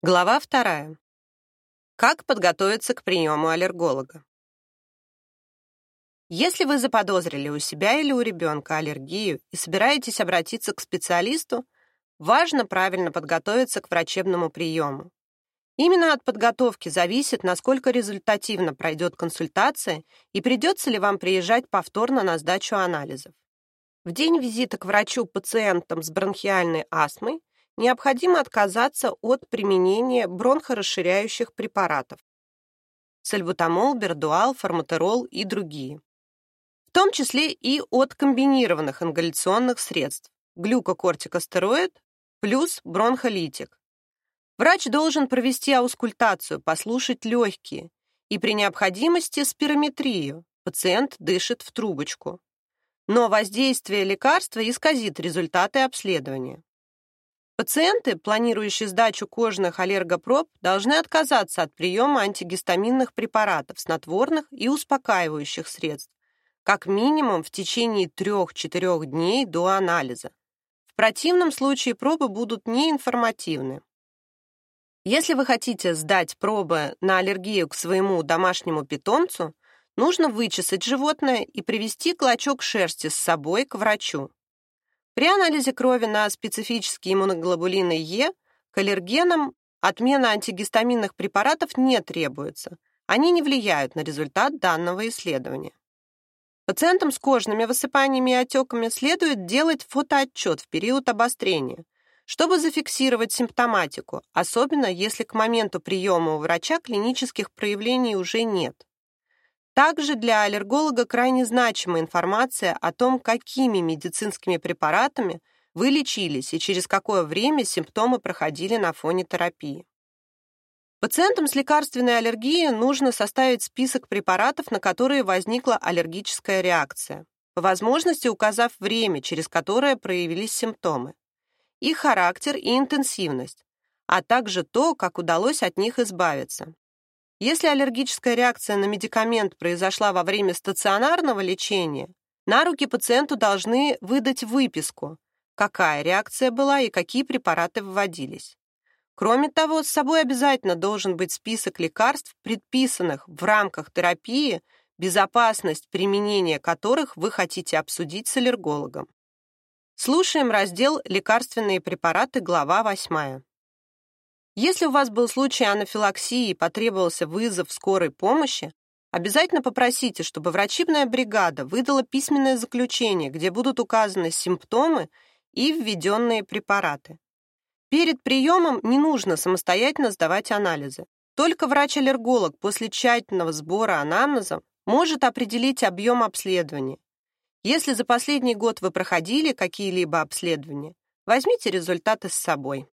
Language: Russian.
Глава вторая. Как подготовиться к приему аллерголога? Если вы заподозрили у себя или у ребенка аллергию и собираетесь обратиться к специалисту, важно правильно подготовиться к врачебному приему. Именно от подготовки зависит, насколько результативно пройдет консультация и придется ли вам приезжать повторно на сдачу анализов. В день визита к врачу пациентам с бронхиальной астмой необходимо отказаться от применения бронхорасширяющих препаратов сальбутамол, бердуал, форматерол и другие. В том числе и от комбинированных ингаляционных средств глюкокортикостероид плюс бронхолитик. Врач должен провести аускультацию, послушать легкие и при необходимости спирометрию. Пациент дышит в трубочку. Но воздействие лекарства исказит результаты обследования. Пациенты, планирующие сдачу кожных аллергопроб, должны отказаться от приема антигистаминных препаратов, снотворных и успокаивающих средств, как минимум в течение 3-4 дней до анализа. В противном случае пробы будут неинформативны. Если вы хотите сдать пробы на аллергию к своему домашнему питомцу, нужно вычесать животное и привести клочок шерсти с собой к врачу. При анализе крови на специфические иммуноглобулины Е к аллергенам отмена антигистаминных препаратов не требуется. Они не влияют на результат данного исследования. Пациентам с кожными высыпаниями и отеками следует делать фотоотчет в период обострения, чтобы зафиксировать симптоматику, особенно если к моменту приема у врача клинических проявлений уже нет. Также для аллерголога крайне значима информация о том, какими медицинскими препаратами вы лечились и через какое время симптомы проходили на фоне терапии. Пациентам с лекарственной аллергией нужно составить список препаратов, на которые возникла аллергическая реакция, по возможности указав время, через которое проявились симптомы, их характер и интенсивность, а также то, как удалось от них избавиться. Если аллергическая реакция на медикамент произошла во время стационарного лечения, на руки пациенту должны выдать выписку, какая реакция была и какие препараты вводились. Кроме того, с собой обязательно должен быть список лекарств, предписанных в рамках терапии, безопасность применения которых вы хотите обсудить с аллергологом. Слушаем раздел «Лекарственные препараты», глава 8. Если у вас был случай анафилаксии и потребовался вызов скорой помощи, обязательно попросите, чтобы врачебная бригада выдала письменное заключение, где будут указаны симптомы и введенные препараты. Перед приемом не нужно самостоятельно сдавать анализы. Только врач-аллерголог после тщательного сбора анамнеза может определить объем обследования. Если за последний год вы проходили какие-либо обследования, возьмите результаты с собой.